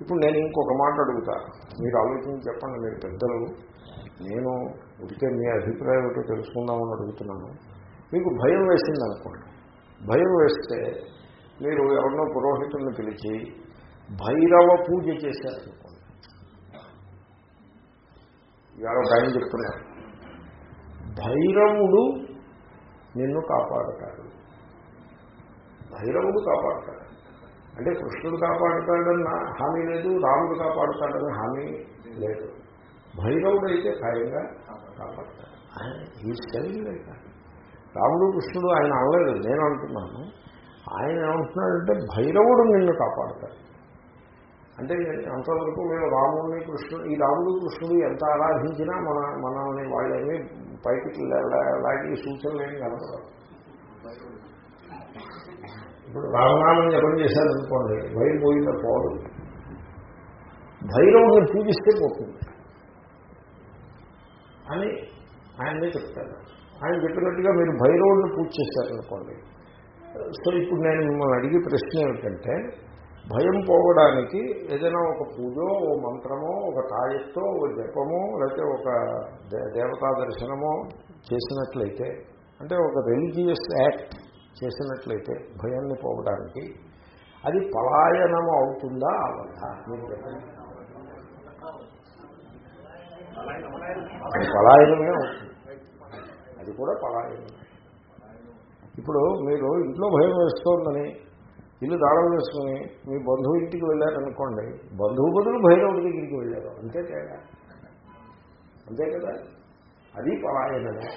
ఇప్పుడు నేను ఇంకొక మాట అడుగుతా. మీరు ఆలోచించి చెప్పండి మీరు పెద్దలు. నేను ఉడికే మీ అభిప్రాయం ఏంటో తెలుసుకుందామని అడుగుతున్నాను. మీకు భయం వేసింది అనుకోండి భయం వేస్తే మీరు ఎవరినో పురోహితుల్ని పిలిచి భైరవ పూజ చేశారు. ఇవాళ భయం చెప్తున్నారు. భైరవుడు నిన్ను కాపాడతాడు. భైరవుడు కాపాడతాడు. అంటే కృష్ణుడు కాపాడుతాడన్న హామీ లేదు రాముడు కాపాడుతాడని హామీ లేదు. భైరవుడు అయితే ఖాయంగా కాపాడతాడు. ఈ శరీరం రాముడు కృష్ణుడు ఆయన అనలేదు నేను అంటున్నాను. ఆయన ఏమంటున్నాడంటే భైరవుడు నిన్ను కాపాడతాడు. అంటే అంతవరకు మేము రాముడిని కృష్ణుడు ఈ రాముడు కృష్ణుడు ఎంత ఆరాధించినా మన మనల్ని వాళ్ళేమీ పైకి లాగి సూచనలు ఏమి కనపడదు ఇప్పుడు రామనామం జపం చేశారనుకోండి భయం పోయిందా పోదు. భైరవుని పూజిస్తే పోతుంది. అని ఆయనే చెప్తారు ఆయన చెప్పినట్టుగా మీరు భైరవుడిని పూజ చేశారనుకోండి. సో ఇప్పుడు నేను మిమ్మల్ని అడిగే ప్రశ్న ఏమిటంటే భయం పోవడానికి ఏదైనా ఒక పూజో ఓ మంత్రమో ఒక తాయెత్తో ఒక జపమో లేకపోతే ఒక దే- దేవతా దర్శనమో చేసినట్లయితే అంటే ఒక రిలీజియస్ యాక్ట్ చేసినట్లయితే భయాన్ని పోవడానికి అది పలాయనం అవుతుందా అవదా పలాయనమే అవుతుంది. అది కూడా పలాయనమే. ఇప్పుడు మీరు ఇంట్లో భయం వేస్తోందని ఇల్లు దాళం వేసుకుని మీ బంధువు ఇంటికి వెళ్ళారనుకోండి బంధువు బదులు భైరవుడి దగ్గరికి వెళ్ళారు. అంతే తేడా. అంతే కదా? అది పలాయనమే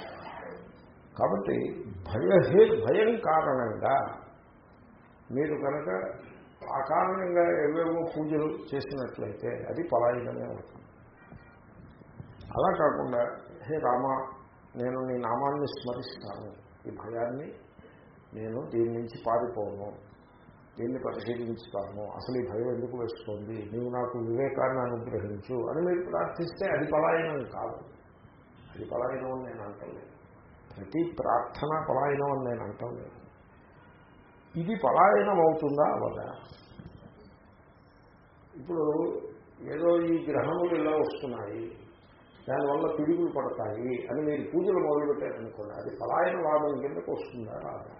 కాబట్టి భయహే భయం కారణంగా మీరు కనుక ఆ కారణంగా ఏవేవో పూజలు చేసినట్లయితే అది పలాయనమే అవుతుంది. అలా కాకుండా హే రామ నేను నీ నామాన్ని స్మరిస్తాను. ఈ భయాన్ని నేను దీని నుంచి పారిపోను. దీన్ని పరిశీలించుతాను అసలు ఈ భయం ఎందుకు వేస్తుంది? నువ్వు నాకు వివేకాన్ని అనుగ్రహించు అని మీరు ప్రార్థిస్తే అది పలాయనం కాదు. అది పలాయనం అని నేను అంటలేదు. ప్రతి ప్రార్థన పలాయనం అని నేను అంటలేదు. ఇది పలాయనం అవుతుందా? అవదా? ఇప్పుడు ఏదో ఈ గ్రహములు ఇలా వస్తున్నాయి. దానివల్ల పిడుగులు పడతాయి అని మీరు పూజలు మొదలుపెట్టారనుకోండి అది పలాయన వాదం కిందకు వస్తుందా? రాదా?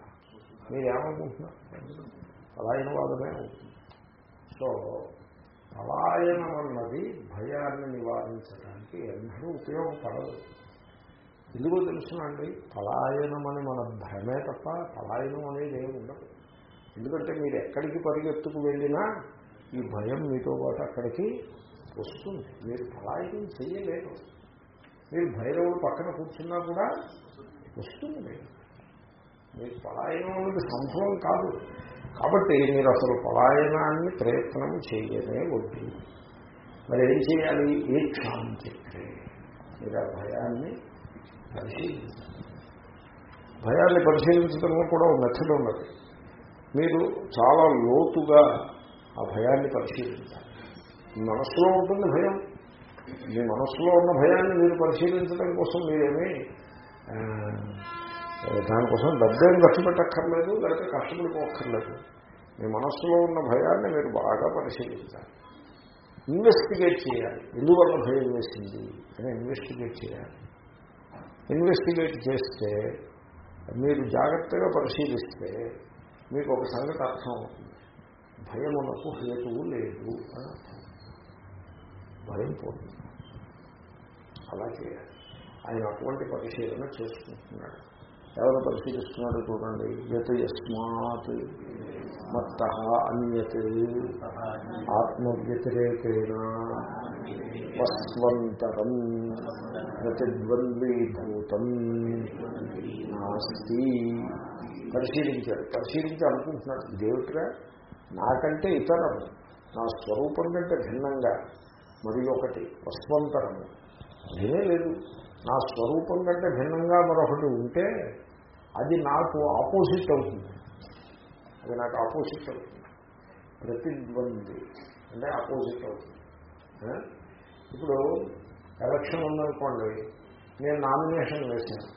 మీరు ఏమనుకుంటున్నారు? పలాయనవాదమే అవుతుంది. సో పలాయనం అన్నది భయాన్ని నివారించడానికి ఎన్నడూ ఉపయోగపడదు. ఎందుకో తెలుసునండి పలాయనం అని మన భ్రమే తప్ప పలాయనం అనేది ఏమి ఉండదు. ఎందుకంటే మీరు ఎక్కడికి పరిగెత్తుకు వెళ్ళినా ఈ భయం మీతో పాటు అక్కడికి వస్తుంది. మీరు పలాయనం చేయలేదు మీరు భైరవుడు పక్కన కూర్చున్నా కూడా వస్తుంది. మీరు పలాయనం అనేది సంభవం కాదు. కాబట్టి మీరు అసలు పలాయనాన్ని ప్రయత్నం చేయనే వద్దు. మరి ఏం చేయాలి? ఏ క్షామం చెప్తే మీరు ఆ భయాన్ని పరిశీలించాలి. భయాన్ని పరిశీలించడంలో కూడా ఒక మెథడ్ ఉన్నది. మీరు చాలా లోతుగా ఆ భయాన్ని పరిశీలించాలి. మనసులో మనస్సులో ఉంటుంది భయం. మీ మనస్సులో ఉన్న భయాన్ని మీరు పరిశీలించడం కోసం మీరేమీ దానికోసం డబ్బేం ఖర్చు పెట్టక్కర్లేదు లేకపోతే కష్టపడిపోక్కర్లేదు. మీ మనస్సులో ఉన్న భయాన్ని మీరు బాగా పరిశీలించాలి. ఇన్వెస్టిగేట్ చేయాలి. ఎందువల్ల భయం వేసింది అని ఇన్వెస్టిగేట్ చేయాలి. ఇన్వెస్టిగేట్ చేస్తే మీరు జాగ్రత్తగా పరిశీలిస్తే మీకు ఒక సంగతి అర్థం అవుతుంది భయమునకు హేతువు లేదు అని అర్థం. భయం పోతుంది. అలా చేయాలి. ఆయన అటువంటి పరిశీలన చేసుకుంటున్నాడు. ఎవరు పరిశీలిస్తున్నాడు చూడండి. యత్ యస్మాత్ మత్త అన్యత్ ఆత్మవ్యతిరేకేణ వస్వంతరం ప్రతిద్వంద్వీభూతం నాస్తి. పరిశీలించాడు పరిశీలించి అనుకుంటున్నాడు దేవుడిగా నాకంటే ఇతరము నా స్వరూపం కంటే భిన్నంగా మరి ఒకటి వస్వంతరము అదేనే లేదు. నా స్వరూపం కంటే భిన్నంగా మరొకటి ఉంటే అది నాకు ఆపోజిట్ అవుతుంది. అది నాకు ఆపోజిట్ అవుతుంది. ప్రతిద్వంద్వి. అంటే ఆపోజిట్ అవుతుంది. ఇప్పుడు ఎలక్షన్ ఉందనుకోండి నేను నామినేషన్ వేశాను.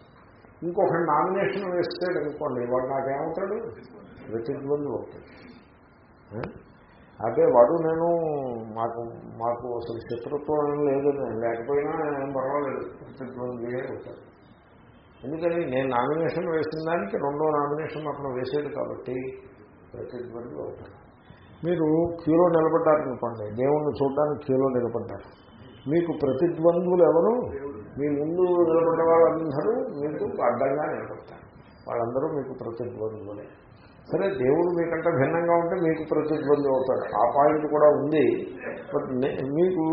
ఇంకొకటి నామినేషన్ వేస్తాడు అనుకోండి వాడు నాకేమవుతాడు? ప్రతిద్వంద్వి అవుతాడు. అదే వాడు నేను మాకు మాకు అసలు శత్రుత్వం ఏం లేదు లేకపోయినా ఏం పర్వాలేదు. ప్రతిద్వంద్వి అవుతాడు. ఎందుకని నేను నామినేషన్ వేసిన దానికి రెండో నామినేషన్ అతను వేసేది కాబట్టి ప్రతిద్వంద్వి అవుతాడు మీరు క్యూలో నిలబడ్డారనుకోండి దేవుణ్ణి చూడడానికి క్యూలో నిలబడ్డారు. మీకు ప్రతిద్వంద్వులు ఎవరు? మీ ముందు నిలబడ్డ వాళ్ళందరూ మీకు అడ్డంగా నిలబడతారు. వాళ్ళందరూ మీకు ప్రతిద్వంద్వులే. సరే దేవుడు మీకంటే భిన్నంగా ఉంటే మీకు ప్రతిద్వంద్వి అవుతాడు. ఆ పాయింట్ కూడా ఉంది. బట్ మీకు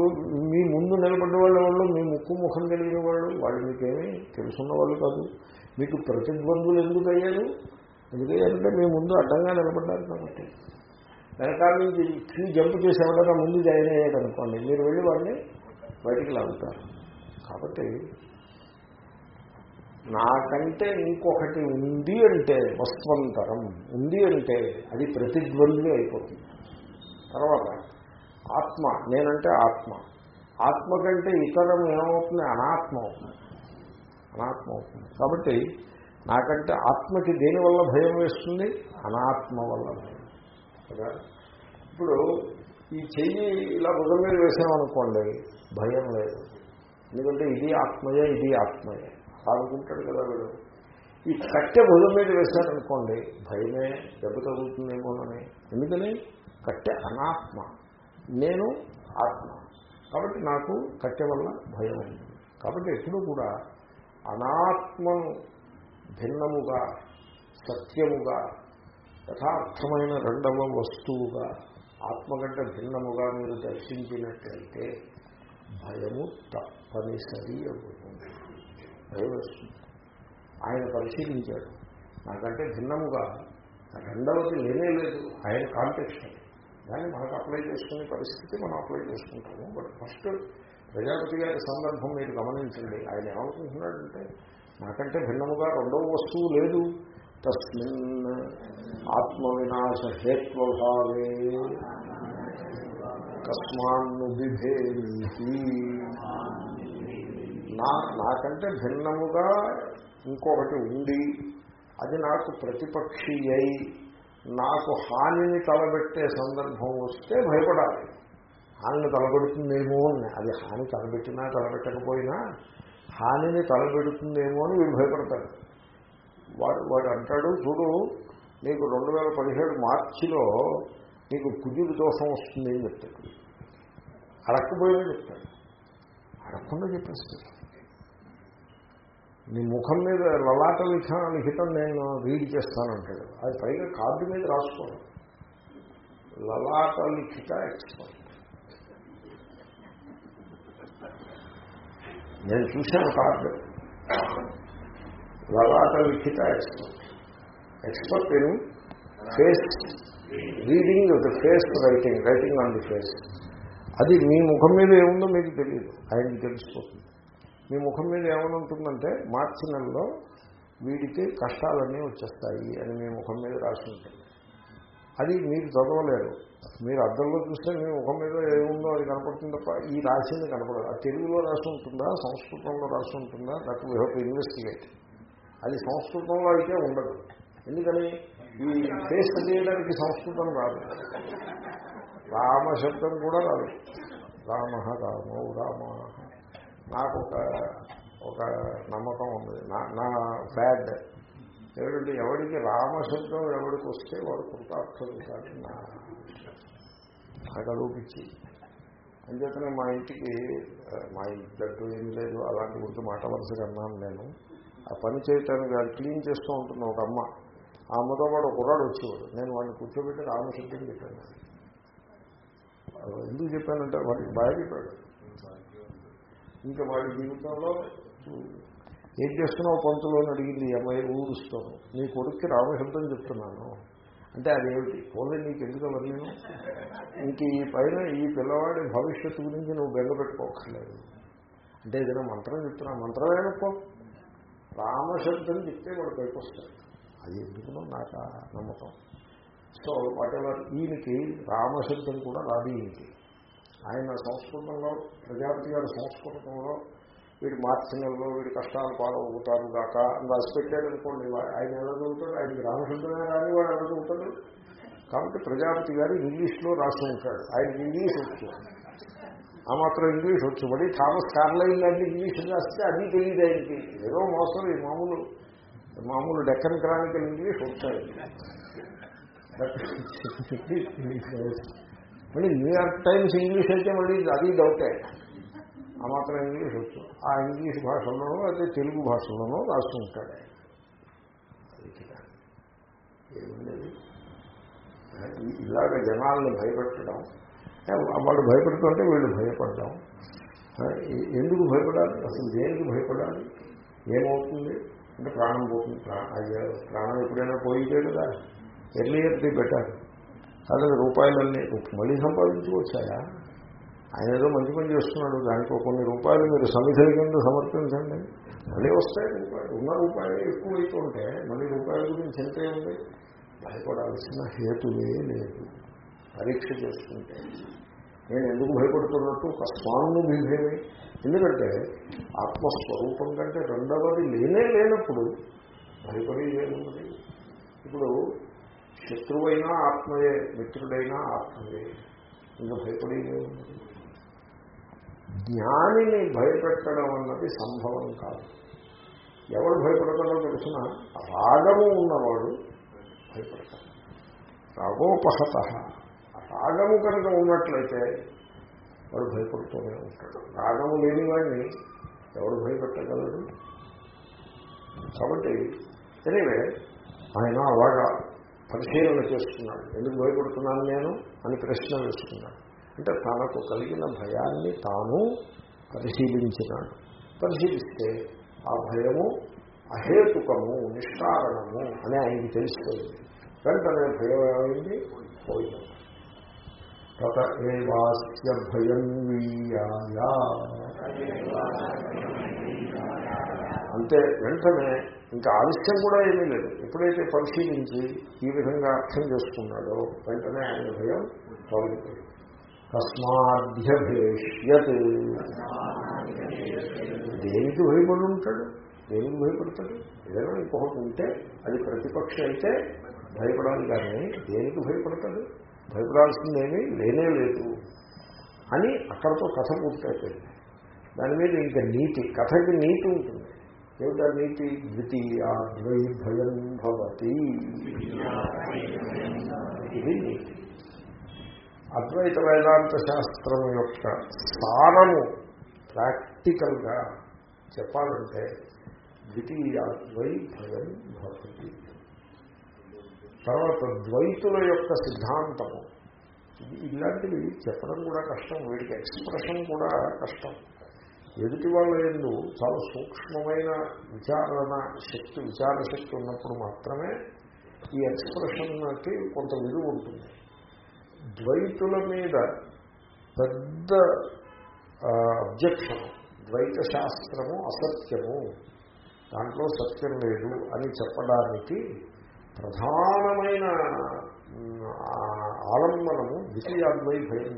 మీ ముందు నిలబడ్డ వాళ్ళ వాళ్ళు మీ ముక్కు ముఖం కలిగిన వాళ్ళు? వాళ్ళు మీకేమీ తెలుసున్న వాళ్ళు కాదు. మీకు ప్రతిద్వంద్వులు ఎందుకు అయ్యారు? ఎందుకయ్యారంటే మీ ముందు అడ్డంగా నిలబడ్డారు కాబట్టి. వెనకాల నుంచి క్యూ జంప్ చేసి ఎవరైనా ముందు జాయిన్ అయ్యాడు అనుకోండి. మీరు వెళ్ళి వాడిని బయటికి లాగుతారు. కాబట్టి నాకంటే ఇంకొకటి ఉంది అంటే వస్వంతరం ఉంది అంటే అది ప్రతిద్వంద్వి అయిపోతుంది. తర్వాత ఆత్మ. నేనంటే ఆత్మ. ఆత్మ కంటే ఇతరం ఏమవుతుంది? అనాత్మ అవుతుంది. అనాత్మ అవుతుంది. కాబట్టి నాకంటే ఆత్మకి దేనివల్ల భయం వేస్తుంది? అనాత్మ వల్ల భయం. కదా? ఇప్పుడు ఈ చెయ్యి ఇలా భుజం మీద వేసామనుకోండి భయం లేదు. ఎందుకంటే ఇది ఆత్మయే ఇది ఆత్మయే. అనుకుంటాడు కదా వీడు. ఈ కట్టె భుజం మీద వేశారనుకోండి భయమే దెబ్బ తగులుతుందేమోనని ఎందుకని? కట్టె అనాత్మ. నేను ఆత్మ. కాబట్టి నాకు కట్టె వల్ల భయం ఉంది కాబట్టి ఎప్పుడూ కూడా అనాత్మను భిన్నముగా సత్యముగా యథార్థమైన రెండవ వస్తువుగా ఆత్మ కంటే భిన్నముగా మీరు దర్శించినట్లయితే భయము తప్పనిసరి అవుతుంది. భయం వేస్తుంది ఆయన పరిశీలించాడు. నాకంటే భిన్నముగా రెండవది లేనే లేదు ఆయన కాంటెక్స్ట్ దాన్ని మనకు అప్లై చేసుకునే పరిస్థితి మనం అప్లై చేసుకుంటాము. బట్ ఫస్ట్ ప్రజాపతి గారి సందర్భం మీరు గమనించండి. ఆయన ఏమనుకుంటున్నాడంటే నాకంటే భిన్నముగా రెండవ వస్తువు లేదు. తస్మిన్ ఆత్మ వినాశ హేత్వభావే తస్మాన్ను బిభేమీ నా నాకంటే భిన్నముగా ఇంకొకటి ఉండి అది నాకు ప్రతిపక్షి అయి నాకు హానిని తలబెట్టే సందర్భం వస్తే భయపడాలి. హానిని తలబెడుతుందేమో అని. అది హాని తలబెట్టినా తలబెట్టకపోయినా హానిని తలబెడుతుందేమో అని వీడు భయపడతాడు. వాడు వాడు అంటాడు చూడు నీకు రెండు వేల పదిహేడు మార్చిలో నీకు కుజుడి దోషం వస్తుంది అని చెప్తాడు. అడక్కపోయినా చెప్తాడు. అడగకుండా చెప్పేస్తాడు. నీ ముఖం మీద లలాట లిఖన లిఖితం నేను రీడ్ చేస్తానంటాడు అది పైగా కార్డు మీద రాసుకోవడం లలాట లిఖిత ఎక్స్పర్ట్. నేను చూశాను కార్డు. లలాట లిఖిత ఎక్స్పర్ట్. ఎక్స్పర్ట్ నేను face reading the face writing writing on the face. అది మీ ముఖం మీద ఏముందో మీకు తెలియదు. ఆయనకి తెలిసిపోతుంది. మీ ముఖం మీద ఏమైనా ఉంటుందంటే మార్చి నెలలో వీడికి కష్టాలన్నీ వచ్చేస్తాయి అని మీ ముఖం మీద రాసి ఉంటుంది. అది మీరు చదవలేరు. మీరు అద్దంలో చూస్తే మీ ముఖం మీద ఏముందో అది కనపడుతుంది తప్ప ఈ రాసింది కనపడదు. అది తెలుగులో రాసి ఉంటుందా సంస్కృతంలో రాసి ఉంటుందా దట్ వీ హెవ్ ఇన్వెస్టిగేట్. అది సంస్కృతంలో అయితే ఉండదు. ఎందుకని? ఈ ఫేస్ చేయడానికి సంస్కృతం రాదు. రామశబ్దం కూడా రాదు. రామ రామో రామ నాకు ఒక ఒక నమ్మకం ఉంది. నా నా ఫ్యాడ్ ఏమిటంటే ఎవరికి రామశబ్దం ఎవరికి వస్తే వాడు కృతార్థులు కాదు. నా నాకు అదూపించి అంచేతనే మా ఇంటికి మా ఇంట్లో ఏం లేదు అలాంటి గురించి మాట వరుసగా అన్నాను నేను. ఆ పని చేయటానికి అది క్లీన్ చేస్తూ ఉంటుంది ఒక అమ్మ. ఆ అమ్మతో వాడు కుర్రాడు వచ్చేవాడు. నేను వాడిని కూర్చోబెట్టి రామశబ్దం చెప్పాను. ఎందుకు చెప్పానంటే వాడికి బాగా చెప్పాడు ఇంకా వాడి జీవితంలో ఏం చేస్తున్నావు పంతులో అని అడిగింది అమ్మాయి ఊరుస్తాను నీ కొడుక్కి రామశబ్దం చెప్తున్నాను. అంటే అదేమిటి? పోలే నీకు ఎందుకు నేను? ఇంక ఈ పైన ఈ పిల్లవాడి భవిష్యత్తు గురించి నువ్వు బెంగ పెట్టుకోకర్లేదు అంటే ఏదైనా మంత్రం చెప్తున్నా. మంత్రం ఏమనుకో రామశబ్దం చెప్తే వాడు పైకి వస్తాడు అది ఎందుకునో నాకు నమ్మకం. సో వాటెవర్ ఈయనకి రామశబ్దం కూడా రాదు ఈయనకి. ఆయన సంస్కృతంలో ప్రజాపతి గారి సంస్కృతంలో వీడి మార్చినల్లో వీడి కష్టాలు పాలవుతారు కాక అని పెట్టాడు అనుకోండి ఆయన ఎలా చదువుతాడు? ఆయనకి రామశబ్దమే కానీ వాడు ఎలా చదువుతాడు? కాబట్టి ప్రజాపతి గారు ఇంగ్లీష్లో రాసి ఉంటాడు. ఆయనకి ఇంగ్లీష్ వచ్చు. ఆ మాత్రం ఇంగ్లీష్ వచ్చు. మరి థామస్ కార్లైన్ లాంటి ఇంగ్లీష్ రాస్తే అది తెలియదు ఆయనకి. ఏదో మోసం ఈ మామూలు మామూలు డెక్కన్ క్రానికల్ ఇంగ్లీష్ వచ్చాయి మళ్ళీ న్యూయార్క్ టైమ్స్ ఇంగ్లీష్ అయితే మళ్ళీ అది డౌటే. ఆ మాత్రం ఇంగ్లీష్ వచ్చు. ఆ ఇంగ్లీష్ భాషలోనో అయితే తెలుగు భాషలోనో రాస్తుంటాడు ఏముండేది? ఇలాగ జనాలను భయపెట్టడం. వాళ్ళు భయపెడుతుంటే వీళ్ళు భయపడడం. ఎందుకు భయపడాలి? అసలు దేనికి భయపడాలి? ఏమవుతుంది? అంటే ప్రాణం పోతుంది. ప్రాణం ఎప్పుడైనా పోయితే కదా ఎర్లియర్ ది బెటర్. అలాగే రూపాయలన్నీ మళ్ళీ సంపాదించుకొచ్చాయా? ఆయన ఏదో మంచి పని చేస్తున్నాడు దానికి కొన్ని రూపాయలు మీరు సమిధుల కింద సమర్పించండి. మళ్ళీ వస్తాయి రూపాయలు. ఉన్న రూపాయలు ఎక్కువ మళ్ళీ రూపాయల గురించి ఎంత ఉంది భయపడాల్సిన హేతువే లేదు. పరీక్ష చేసుకుంటే నేను ఎందుకు భయపడుతున్నట్టు? ఒక స్వానుభూమేమి ఎందుకంటే ఆత్మస్వరూపం కంటే రెండవది లేనే లేనప్పుడు భయపడి లేనున్నది ఇప్పుడు శత్రువైనా ఆత్మయే మిత్రుడైనా ఆత్మయే. ఇంకా భయపడి జ్ఞానిని భయపెట్టడం అన్నది సంభవం కాదు. ఎవరు భయపడతాడో తెలిసిన? రాగము ఉన్నవాడు భయపడతాడు. రాగోపహత. రాగము కనుక ఉన్నట్లయితే వాడు భయపడుతూనే ఉంటాడు. రాగము లేని వాడిని ఎవడు భయపెట్టగలడు? కాబట్టి ఎనివే ఆయన అలాగా పరిశీలన చేస్తున్నాడు ఎందుకు భయపడుతున్నాను నేను? అని ప్రశ్న వేస్తున్నాడు. అంటే తనకు కలిగిన భయాన్ని తాను పరిశీలించినాడు. పరిశీలిస్తే ఆ భయము అహేతుకము నిష్కారణము అని ఆయనకి తెలిసిపోయింది. వెంటనే భయం ఏమైంది? పోయింది. తత ఏవాస్య భయం వీయాయా. వెంటనే ఇంకా ఆలస్యం కూడా ఏమీ లేదు. ఎప్పుడైతే పరిశీలించి ఈ విధంగా అర్థం చేసుకున్నాడో వెంటనే ఆయన భయం తొలగిపోయింది. తస్మాధ్యభేష్యత్ దేనికి భయపడి ఉంటాడు? దేనికి భయపడతాడు? ఏదైనా ఇంకొకటి ఉంటే అది ప్రతిపక్ష అయితే భయపడాలి కానీ దేనికి భయపడతాడు? భయపడాల్సిందేమీ లేనే లేదు అని అక్కడతో కథ పూర్తయిపోయింది. దాని మీద ఇంకా నీతి కథకి నీతి ఉంటుంది. ఏమిటా ద్వితీయ ద్వై భయం భవతి. ఇది నీతి అద్వైత వేదాంత శాస్త్రం యొక్క స్థానము ప్రాక్టికల్గా చెప్పాలంటే ద్వితీయాద్వై భయం భవతి. తర్వాత ద్వైతుల యొక్క సిద్ధాంతము. ఇలాంటివి చెప్పడం కూడా కష్టం వీడికి ఎక్స్ప్రెషన్ కూడా కష్టం. ఎదుటి వాళ్ళ ఎందు చాలా సూక్ష్మమైన విచారణ శక్తి విచార శక్తి ఉన్నప్పుడు మాత్రమే ఈ ఎక్స్ప్రెషన్కి కొంత విలువ ఉంటుంది. ద్వైతుల మీద పెద్ద అబ్జెక్షన్ ద్వైత శాస్త్రము అసత్యము. దాంట్లో సత్యం లేదు అని చెప్పడానికి ప్రధానమైన ఆలంబనము ద్వితీయాద్వై భయం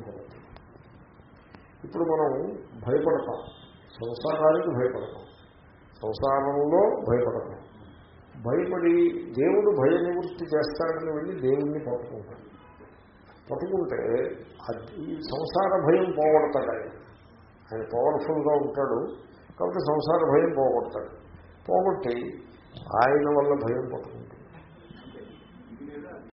ఇప్పుడు మనం భయపడతాం. సంసారానికి భయపడతాం. సంసారంలో భయపడతాం. భయపడి దేవుడు భయ నివృత్తి చేస్తాడని వెళ్ళి దేవుణ్ణి పట్టుకుంటాం పట్టుకుంటే ఈ సంసార భయం పోగొడతాడు ఆయన. ఆయన పవర్ఫుల్గా ఉంటాడు. కాబట్టి సంసార భయం పోగొడతాడు. పోగొట్టి ఆయన వల్ల భయం పట్టుకుంటాడు.